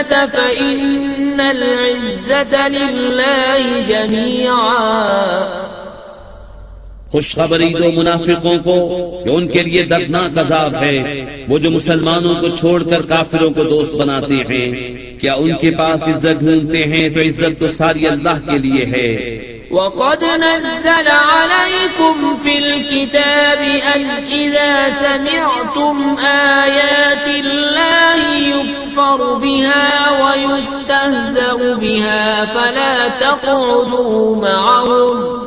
فإن العزة لله جميعا. خوشخبری دو منافقوں کو کہ ان کے لیے دردناک عذاب ہے وہ جو مسلمانوں کو چھوڑ کر کافروں کو دوست بناتے ہیں۔ کیا ان کے پاس عزت ڈھونڈتے ہیں تو عزت تو ساری اللہ کے لیے ہے۔ وقد نزل عليكم في الكتاب أن إذا سمعتم آيات الله يكفر بها ويستهزأ بها فلا تقعدوا معهم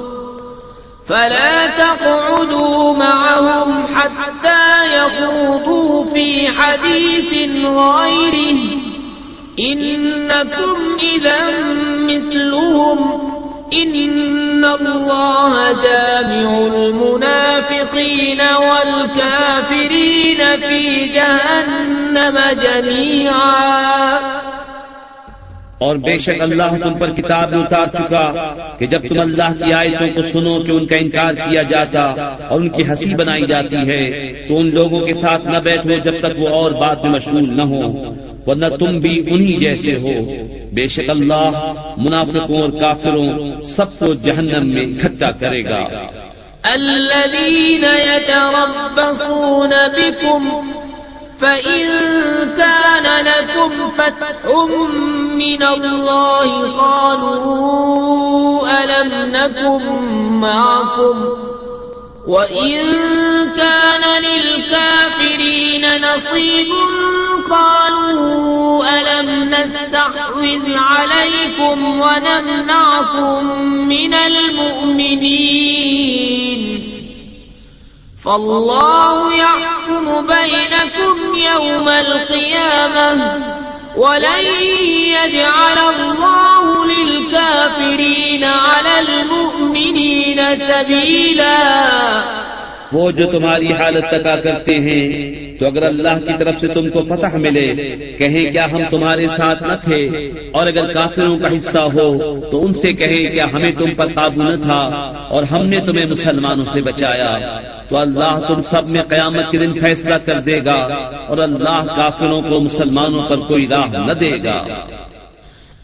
فلا تقعدوا معهم حتى يخوضوا في حديث غيره إنكم إذا مثلهم إن الله جامع المنافقين والكافرين في جهنم جميعا. اور بے شک اللہ تم پر کتاب اتار چکا کہ جب تم اللہ کی آیتوں کو سنو کہ ان کا انکار کیا جاتا اور ان کی ہنسی بنائی جاتی ہے، تو ان لوگوں کے ساتھ نہ بیٹھو جب تک وہ اور بات میں مشغول نہ ہو ورنہ تم بھی انہی جیسے ہو۔ بے شک اللہ منافقوں اور کافروں سب کو جہنم میں اکٹھا کرے گا۔ الذين يتربصون بكم فإن كان لكم فتح من الله قالوا ألم نكن معكم وإن كان للكافرين نصيب قالوا ألم نستحوذ عليكم ونمنعكم من المؤمنين فالله يحكم بينكم يوم القيامة وہ جو تمہاری حالت تکا کرتے ہیں، تو اگر اللہ کی طرف سے تم کو فتح ملے کہیں کیا ہم تمہارے ساتھ نہ تھے؟ اور اگر کافروں کا حصہ ہو، تو ان سے کہیں کیا ہمیں تم پر قابو نہ تھا، اور ہم نے تمہیں مسلمانوں سے بچایا۔ تو اللہ تم سب میں قیامت کے دن فیصلہ کر دے گا اور اللہ کافروں کو مسلمانوں پر کوئی راہ نہ دے گا۔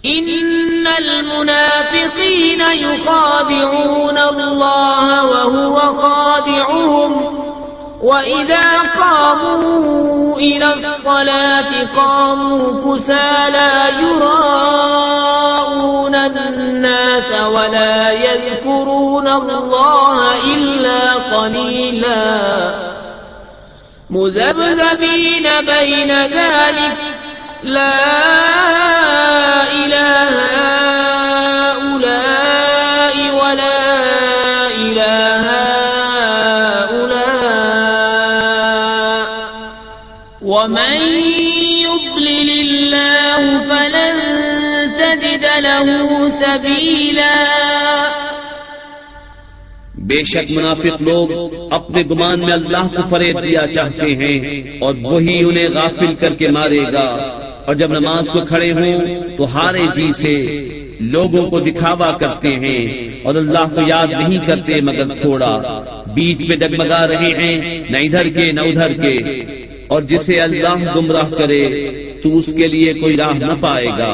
ان المنافقین يخادعون الله وهو خادعهم وإذا قاموا إلى الصلاة قاموا كسالا يراءون الناس ولا يذكرون الله إلا قليلا مذبذبين بين ذلك لا إله له سبيلا بے شک منافق لوگ اپنے گمان میں اللہ کو فریب دیا چاہتے ہیں اور وہی انہیں غافل کر کے مارے گا۔ اور جب نماز کو کھڑے ہوں تو ہارے جی سے لوگوں کو دکھاوا کرتے ہیں اور اللہ کو یاد نہیں کرتے مگر تھوڑا بیچ میں ڈگمگا رہے ہیں، نہ ادھر کے، نہ ادھر کے۔ اور جسے اللہ گمراہ کرے تو اس کے لیے کوئی راہ نہ پائے گا۔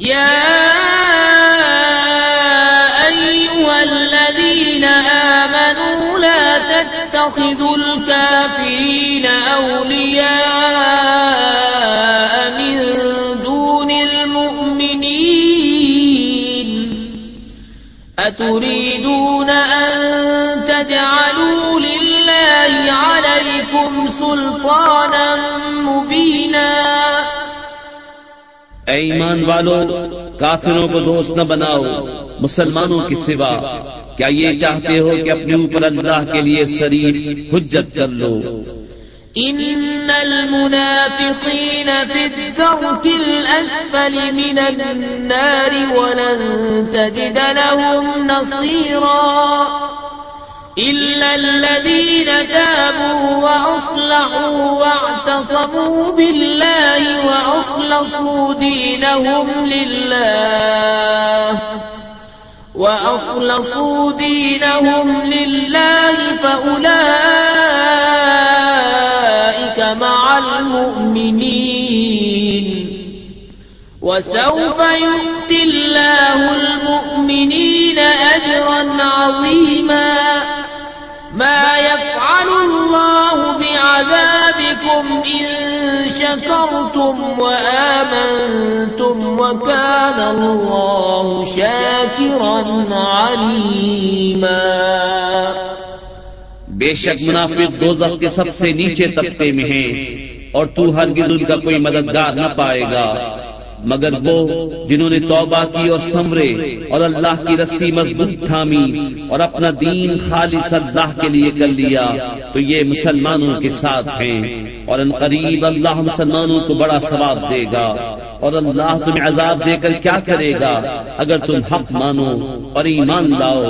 يا أيها الذين آمنوا لا تتخذوا الكافرين أولياء من دون المؤمنين أتريدون أن تجعلوا لله عليكم سلطانا مبينا اے ایمان والو، کافروں کو دوست نہ بناؤ، مسلمانوں کی سوا۔ کیا یہ چاہتے ہو کہ اپنے اوپر اللہ کے لیے شریف حجت کر لو؟ إن المنافقين في الدرك الأسفل من النار ولن تجد لهم نصيرا إلا الذين تابوا وأصلحوا واعتصموا بالله وأخلصوا دينهم لله وأخلصوا دينهم لله فأولئك مع المؤمنين وسوف يؤتي الله المؤمنين أجرا عظيما. ما يفعل الله بعذابكم إن شكرتم وآمنتم وكان الله شاكرا عليما. بے شک منافق دوزخ کے سب سے نیچے طبقے میں ہیں اور تو ہرگز ان کا کوئی مددگار نہ پائے گا۔ مگر وہ جنہوں نے توبہ کی اور سمرے اور اللہ کی رسی مضبوط تھامی اور اپنا دین خالص اللہ کے لیے کر لیا، تو یہ مسلمانوں کے ساتھ ہیں۔ اور ان قریب اللہ مسلمانوں کو بڑا ثواب دے گا۔ اور اللہ تمہیں عذاب دے کر کیا کرے گا؟ اگر تم حق مانو اور ایمان لاؤ۔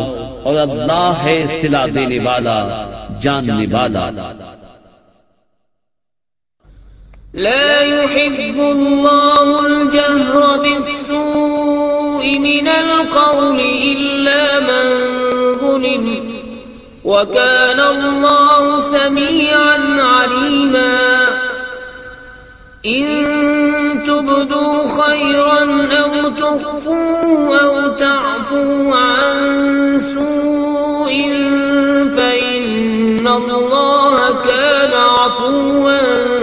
اور اللہ ہے سلا دینے والا، جاننے والا۔ لا يحب الله الجهر بالسوء من القول إلا من ظلم وكان الله سميعا عليما. إن تبدوا خيرا أو تخفوا أو تعفوا عن سوء فإن الله كان عفوا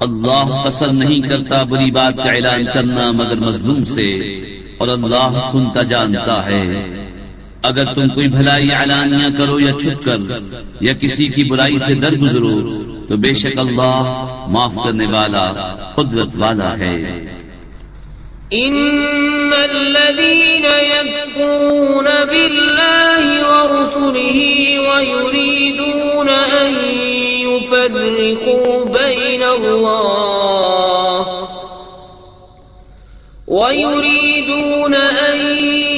اللہ پسند نہیں کرتا بری بات کا اعلان کرنا مگر مظلوم سے اور اللہ سنتا جانتا ہے۔ اگر تم کوئی بھلائی اعلانیہ کرو یا چھپ کر یا کسی کی برائی سے در گزرو تو بے شک اللہ معاف کرنے والا قدرت والا ہے۔ إن الذين يكفرون بالله ورسله ويريدون أن يفرقوا بين الله ويريدون أن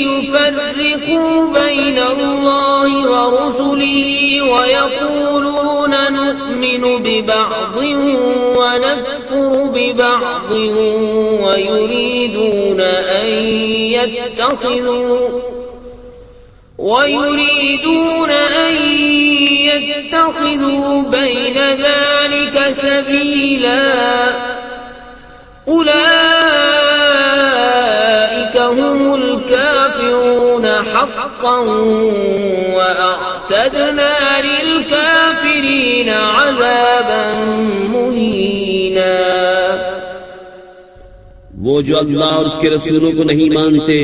يفرقوا بين الله ورسله ويقولون نؤمن ببعض ونكفر ببعض ويريدون أن يتخذوا ويريدون أن يتخذوا بين ذلك سبيلا أولئك هم الكافرون حقا وأعتدنا للكافرين عذابا مهينا وہ جو اللہ اور اس کے رسولوں کو نہیں مانتے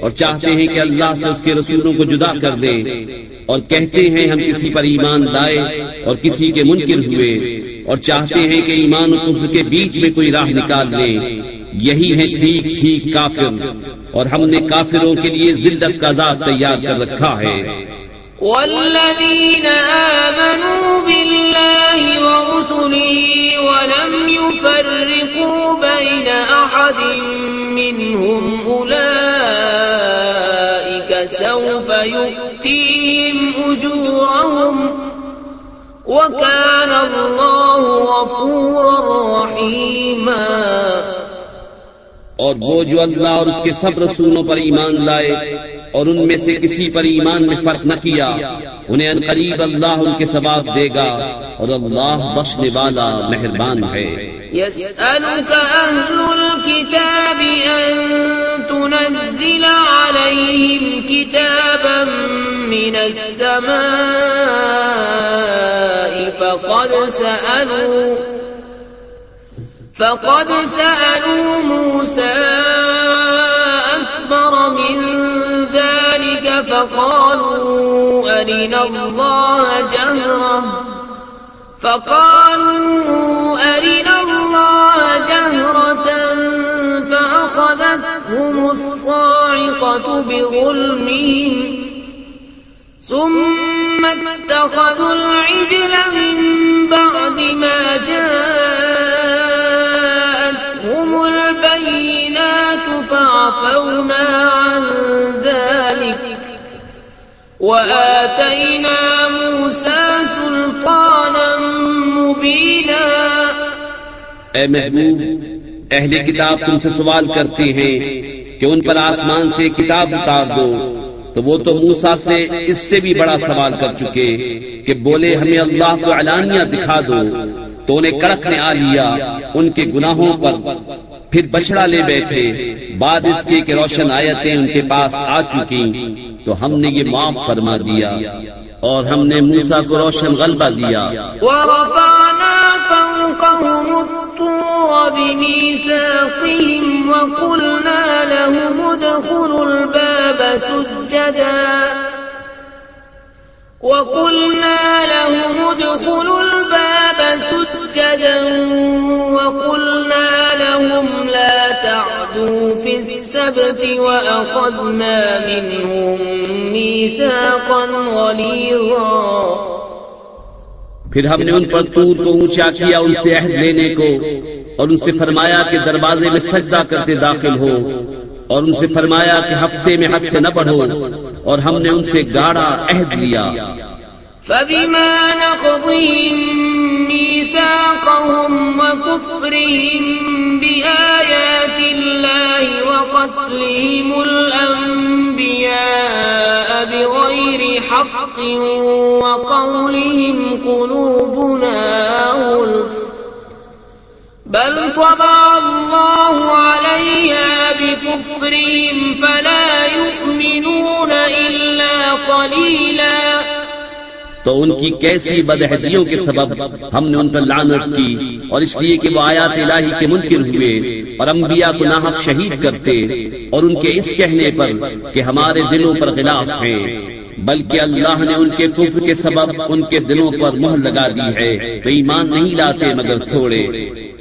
اور چاہتے ہیں کہ اللہ سے اس کے رسولوں کو جدا کر دیں اور کہتے ہیں ہم کسی پر ایمان لائے اور کسی کے منکر ہوئے اور چاہتے ہیں کہ ایمان و کفر کے بیچ میں کوئی راہ نکال لیں، یہی ہے ٹھیک ٹھیک کافر اور ہم نے کافروں کے لیے زندت کا ذات تیار کر رکھا ہے۔ والذين آمنوا بالله ورسله ولم يفرقوا بين أحد منهم أولئك سوف يؤتيهم أجورهم وكان الله غفورا رحيما اور وہ جو اللہ اور اس کے سب رسولوں پر ایمان لائے اور ان میں سے کسی پر ایمان میں فرق نہ کیا، انہیں ان قریب اللہ ان کے ثواب دے گا اور اللہ بخشنے والا مہربان ہے۔ يسألك أهل الكتاب أن تنزل عليهم كتابا من السماء فقد سألوا فقد سألوا موسى أكبر من ذلك فقالوا أرنا الله جهرة فقالوا أرنا الله جهرة فأخذتهم الصاعقة بظلمهم ثم اتخذوا العجل من بعد ما جاءتهم وآتينا موسى سلطانا مبينا۔ اے محبوب، اہل کتاب تم سے سوال کرتے ہیں کہ ان پر آسمان سے کتاب اتار دو۔ تو وہ تو موسا سے اس سے بھی بڑا سوال کر چکے کہ بولے، ہمیں اللہ کو علانیہ دکھا دو۔ تو انہیں کڑک نے آ لیا ان کے گناہوں پر۔ پھر بچڑا لے بیٹھے۔ بعد اس کے کہ روشن آیتیں ان کے پاس آ چکی۔ تو ہم نے یہ معاف فرما دیا اور ہم نے موسا کو روشن غلبہ دیا۔ ورفعنا فوقهم الطور بميثاقهم وقلنا لهم ادخلوا الباب سجدا وقلنا لهم ادخلوا الباب سجدا وقلنا لهم لا تعدوا في السبت وأخذنا منهم ميثاقا غليظا. پھر ہم نے ان پر تور کو اونچا کیا، ان سے عہد لینے کو اور ان سے فرمایا کہ دروازے میں سجدہ کرتے داخل ہو۔ اور ان سے فرمایا کہ ہفتے میں حد سے نہ بڑھو اور ہم نے ان سے گاڑا عہد لیا۔ فبما نقضهم ميثاقهم وكفرهم بآيات الله وقتلهم الأنبياء بغير حق وقولهم قلوبنا غلف بل طبع الله عليها بكفرهم فلا يؤمنون إلا قليلا. تو ان کی کیسی بدہدیوں کے سبب ہم نے ان پر لعنت کی اور اس لیے کہ وہ آیات الہی کے منکر ہوئے اور انبیاء کو ناحق شہید کرتے اور ان کے اس کہنے پر کہ ہمارے دلوں پر خلاف ہیں، بلکہ اللہ نے ان کے کفر کے سبب ان کے دلوں پر مہر لگا دی ہے، تو ایمان نہیں لاتے مگر تھوڑے۔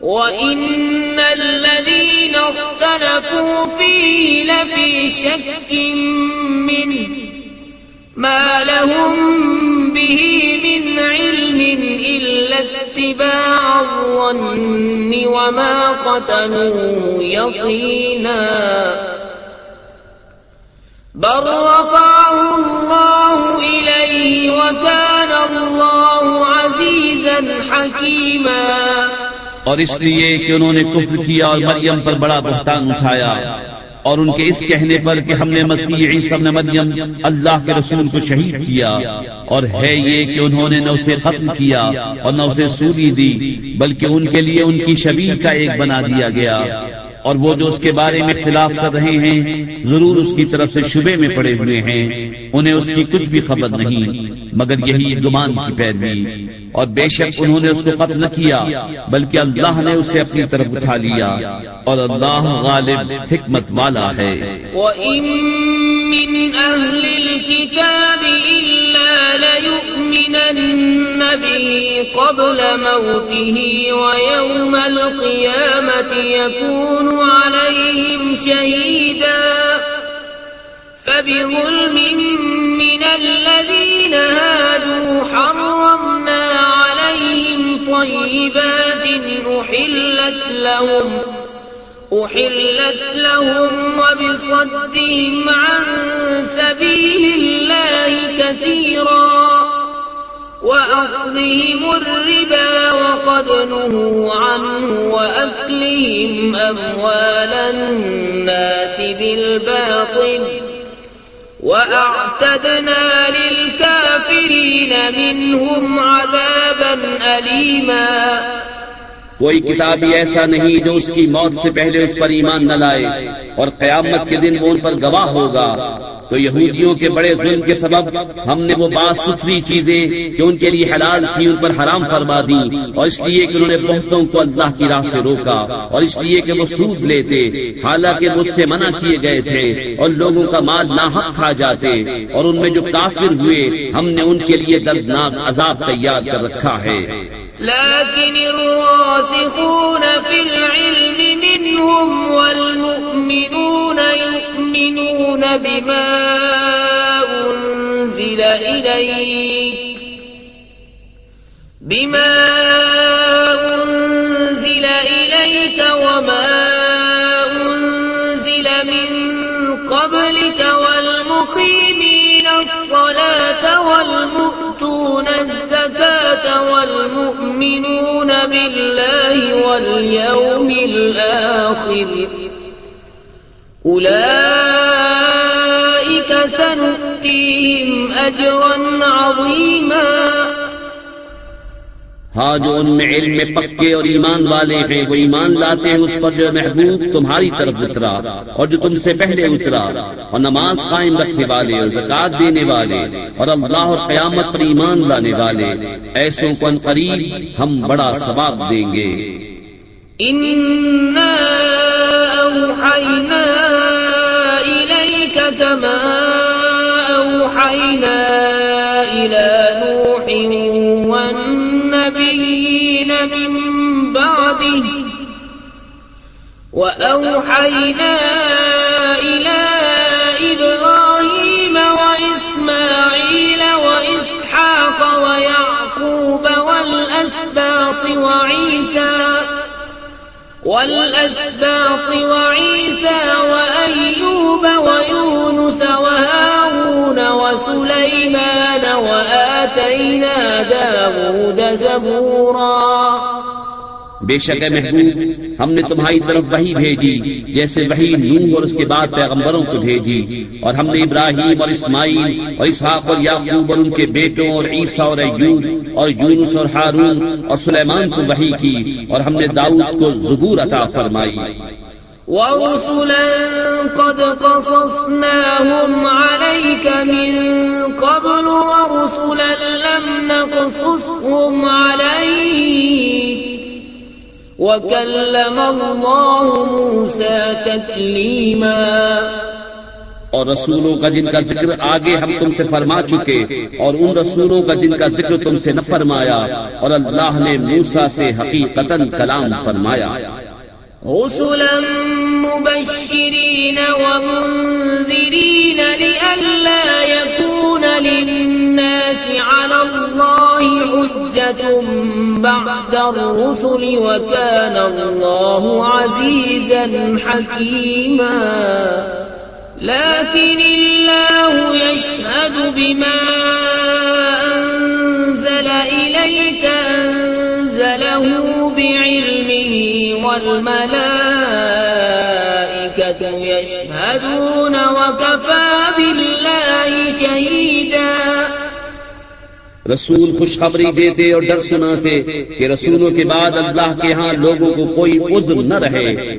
وإن الذين اختلفوا فيه لفي شك منه ما لهم به من علم إلا اتباع الظن وما قتلوه يقينا بل رفعه الله وكان الله عزيزا حكيما اور اس لیے کہ انہوں نے کفر کیا اور مریم پر بڑا بہتان اٹھایا اور ان کے اس کہنے پر کہ ہم نے مسیح عیسی ابن مریم اللہ کے رسول کو شہید کیا اور ہے یہ کہ انہوں نے نہ اسے ختم کیا اور نہ اسے سولی دی، بلکہ ان کے لیے ان کی شبیر کا ایک بنا دیا گیا۔ اور وہ جو اس کے بارے میں اختلاف کر رہے ہیں، ضرور اس کی طرف سے شبے میں پڑے ہوئے ہیں۔ انہیں اس کی کچھ بھی خبر نہیں، مگر یہی گمان کی پیروی۔ اور بے شک انہوں نے اس کو قتل نہ کیا بلکہ اللہ نے اسے اپنی طرف اٹھا لیا اور اللہ غالب حکمت والا ہے۔ وَإِن مِّنْ أَهْلِ الْكِتَابِ إِلَّا لَيُؤْمِنَنَّ بِهِ قَبْلَ مَوْتِهِ وَيَوْمَ الْقِيَامَةِ يَكُونُ عَلَيْهِمْ شَهِيدًا۔ فبظلم من الذين هادوا حرمنا عليهم طيبات أحلت لهم أحلت لهم وبصدهم عن سبيل الله كثيرا، وأخذهم الربا وقد نهوا عنه وأكلهم أموال الناس بالباطل. وَأَعْتَدْنَا لِلْكَافِرِينَ مِنْهُمْ عَذَابًا أَلِيمًا کوئی کتابی ایسا نہیں جو اس کی موت سے پہلے اس پر ایمان نہ لائے اور قیامت کے دن وہ ان پر گواہ ہوگا۔ تو یہودیوں کے بڑے ظلم کے سبب ہم نے وہ بات ستھری چیزیں کہ ان کے لیے حلال تھی ان پر حرام فرما دی اور اس لیے کہ انہوں نے بہتوں کو اللہ کی راہ سے روکا اور اس لیے کہ وہ سود لیتے، حالانکہ وہ اس سے منع کیے گئے تھے اور لوگوں کا مال ناحق کھا جاتے اور ان میں جو کافر ہوئے، ہم نے ان کے لیے دردناک عذاب تیار کر رکھا ہے۔ لكن الراسخون في العلم منهم والمؤمنون يؤمنون بما أنزل إليك بما أنزل إليك وما والمؤمنون بالله واليوم الآخر. أولئك سنؤتيهم أجرا عظيما. ہاں جو ان میں علم میں پکے اور ایمان والے ہیں، وہ ایمان لاتے ہیں، اس پر جو محبوب تمہاری طرف اترا اور جو تم سے پہلے اترا اور نماز قائم رکھنے والے اور زکات دینے والے اور اللہ اور قیامت پر ایمان لانے والے ایسوں کو ان قریب ہم بڑا ثواب دیں گے۔ كما أوحينا إلى من بعده. وأوحينا إلى إبراهيم وإسماعيل وإسحاق ويعقوب والأسباط وعيسى والأسباط وعيسى وأيوب ويونس وهارون وسليمان وآتينا داود زبورا بے شک محبوب، ہم نے تمہاری طرف وہی بھیجی، جیسے وہی نوح اور اس کے بعد پیغمبروں کو بھیجی، اور ہم نے ابراہیم اور اسماعیل اور اسحاق اور یعقوب اور ان کے بیٹوں اور عیسیٰ اور ایوب اور یونس اور ہارون اور سلیمان کو وہی کی، اور ہم نے داؤد کو زبور عطا فرمائی۔ ورسلا قد قصصناهم عليك من قبل ورسلا لم نقصصهم عليك وكلم الله موسى تكليما اور رسولوں کا جن کا ذکر آگے ہم تم سے فرما چکے اور ان رسولوں کا جن کا ذکر تم سے نہ فرمایا اور اللہ نے موسا سے حقیقت کلام فرمایا۔ رسلا مبشرين ومنذرين لألا يكون للناس على الله حجة بعد الرسل وكان الله عزيزا حكيما. لكن الله يشهد بما أنزل إليك أنزله بعلمه والملائك يشهدون وكفى بالله شهيدا. رسول خوشخبری دیتے اور ڈر سناتے کہ رسولوں کے بعد اللہ کے ہاں لوگوں کو کوئی عذر نہ رہے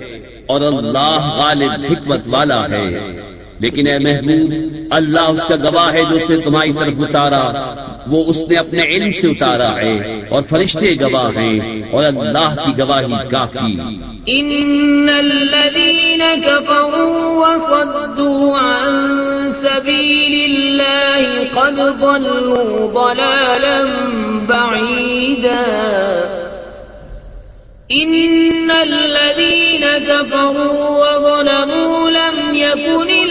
اور اللہ غالب حکمت والا ہے۔ لیکن اے محبوب، اللہ اس کا گواہ ہے جو اس نے تمہاری طرف اتارا۔ وہ اس نے اپنے علم سے اتارا ہے اور فرشتے گواہ ہیں اور اللہ کی گواہی کافی۔ إن الذين كفروا وصدوا عن سبيل الله قد ضلوا ضلالا بعيدا إن الذين كفروا وظلموا لم يكن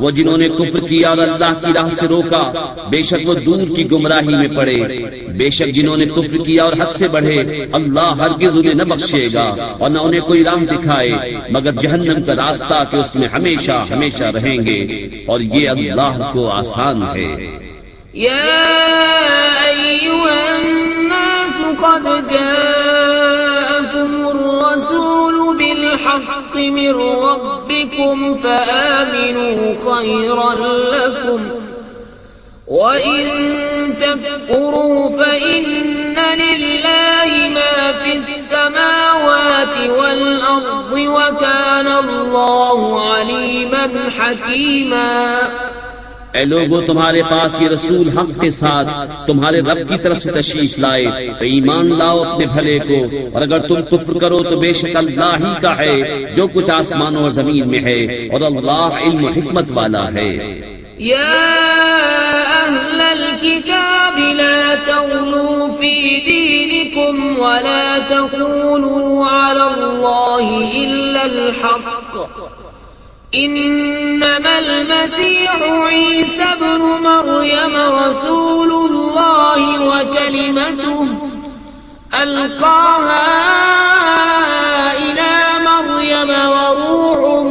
وہ جنہوں نے کفر کیا اور اللہ کی راہ سے روکا، بے شک وہ دور کی گمراہی میں پڑے۔ بے شک جنہوں نے کفر کیا اور حد سے بڑھے، اللہ ہرگز انہیں نہ بخشے گا اور نہ انہیں کوئی راہ دکھائے۔ مگر جہنم کا راستہ کہ اس میں ہمیشہ ہمیشہ رہیں گے۔ اور یہ اللہ کو آسان ہے۔ يا أيها الناس قد جاءكم بالحق من ربكم فآمنوا خيرا لكم. وإن تكفروا فإن لله ما في السماوات والأرض وكان الله عليما حكيما. اے لوگو، تمہارے پاس یہ رسول حق کے ساتھ تمہارے رب کی طرف سے تشریف لائے تو ایمان لاؤ اپنے بھلے کو اور اگر تم کفر کرو تو بے شک اللہ ہی کا ہے جو کچھ آسمانوں اور زمین میں ہے اور اللہ علم حکمت والا ہے۔ يا أهل الكتاب لا تغلوا في دينكم ولا تقولوا على الله إلا الحق۔ إنما المسيح عيسى بن مريم رسول الله وكلمته ألقاها إلى مريم وروح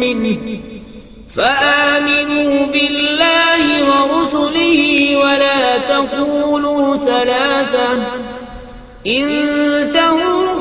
منه فآمنوا بالله ورسله ولا تقولوا ثلاثة انتهوا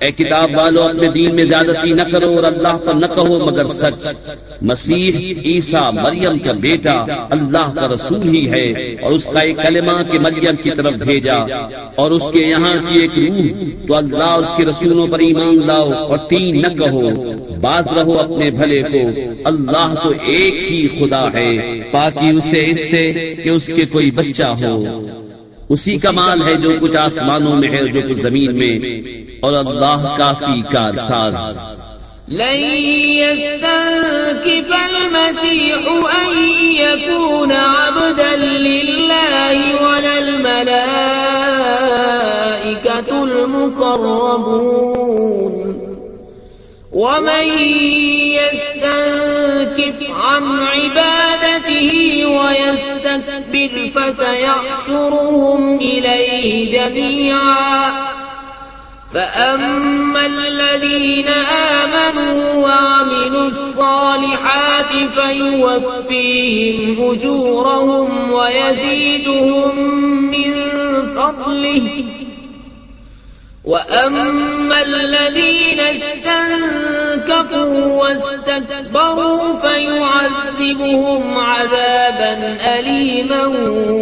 اے کتاب والو، اپنے دین میں زیادتی نہ کرو اور اللہ پر نہ کہو مگر سچ۔ مسیح عیسیٰ مریم کا بیٹا اللہ کا رسول ہی ہے اور اس کا ایک کلمہ کہ مریم کی طرف بھیجا۔ اور اس کے یہاں کی ایک روح، تو اللہ اس کے رسولوں پر ایمان لاؤ اور تین نہ کہو۔ باز رہو اپنے بھلے کو، اللہ تو ایک ہی خدا ہے۔ پاکی اسے اس سے کہ اس کے کوئی بچہ ہو۔ اسی کا مال ہے جو کچھ آسمانوں میں ہے جو کچھ زمین میں۔ اور اللہ کافی کار ساز لن يستنكف المسيح أن يكون عبدا لله ولا الملائكة المقربون. ومن يستنكف عن عبادته ويستكبر فسيحشرهم إليه جميعا. فأما الذين آمنوا وعملوا الصالحات فيوفيهم أجورهم ويزيدهم من فضله وأما الذين استنكفوا واستكبروا فيعذبهم عذابا أليما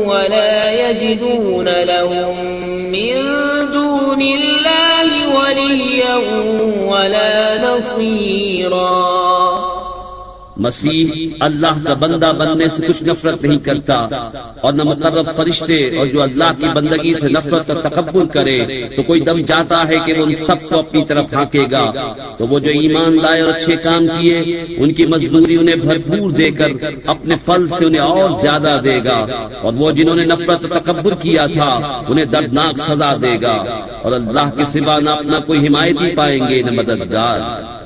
ولا يجدون لهم من دون الله وليا ولا نصيرا. مسیح اللہ کا بندہ بننے سے کچھ نفرت نہیں کرتا اور نہ مقرب فرشتے اور جو اللہ کی بندگی سے نفرت اور تکبر کرے تو کوئی دم جاتا ہے کہ وہ ان سب کو اپنی طرف ہانکے گا۔ تو وہ جو ایمان لائے اور اچھے کام کیے، ان کی مزدوری انہیں بھرپور دے کر اپنے پھل سے انہیں اور زیادہ دے گا۔ اور وہ جنہوں نے نفرت و تکبر کیا تھا، انہیں دردناک سزا دے گا۔ اور اللہ کے سوا نہ اپنا کوئی حمایتی پائیں گے، نہ مددگار۔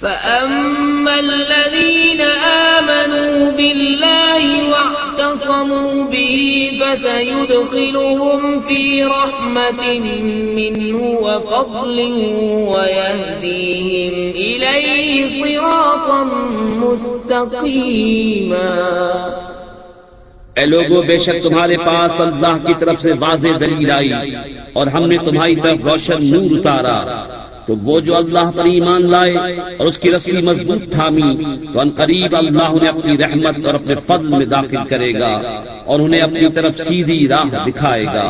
فأما الذين آمنوا بالله واعتصموا به فسيدخلهم في رحمة منه وفضل ويهديهم إليه صراطا مستقيما اے لوگوں بے شک تمہارے پاس اللہ کی طرف سے واضح دلیل آئی اور ہم نے تمہاری طرف روشن نور اتارا۔ تو وہ جو اللہ پر ایمان لائے اور اس کی رسی مضبوط تھامی، تو ان قریب اللہ انہیں اپنی رحمت اور اپنے فضل میں داخل کرے گا اور انہیں اپنی طرف سیدھی راہ دکھائے گا۔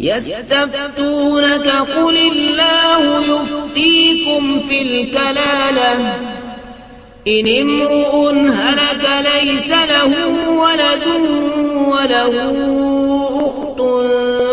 يستفتونك قل الله يفتيكم في الكلالة إن امرؤ هلك ليس له ولد وله أخت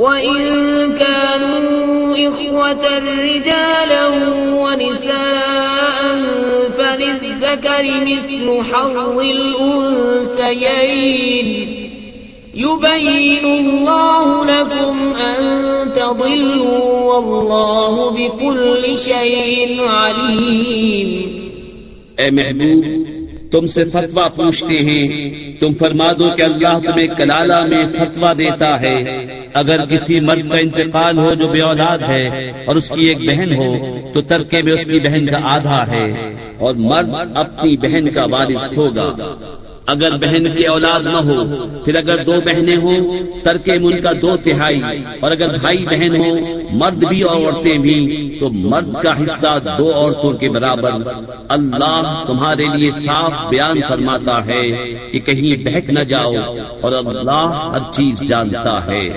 وإن كانوا إخوة رجالا ونساء فللذكر مثل حظ الأنثيين يبين الله لكم أن تضلوا والله بكل شيء عليم اے محبوب، تم سے فتوا پوچھتے ہیں، تم فرما دو کہ اللہ تمہیں کلالہ میں فتوا دیتا ہے۔ اگر کسی مرد کا انتقال ہو جو بے اولاد ہے اور اس کی ایک بہن ہو، تو ترکے میں اس کی بہن کا آدھا ہے اور مرد اپنی بہن کا وارث ہوگا۔ اگر بہن کی اولاد نہ ہو، پھر اگر دو بہنیں ہوں، ترک من ان کا دو تہائی۔ اور اگر بھائی بہن ہو مرد بھی اور عورتیں بھی، تو مرد کا حصہ دو عورتوں کے برابر اللہ تمہارے لیے صاف بیان فرماتا ہے کہ کہیں بہک نہ جاؤ اور اللہ ہر چیز جانتا ہے۔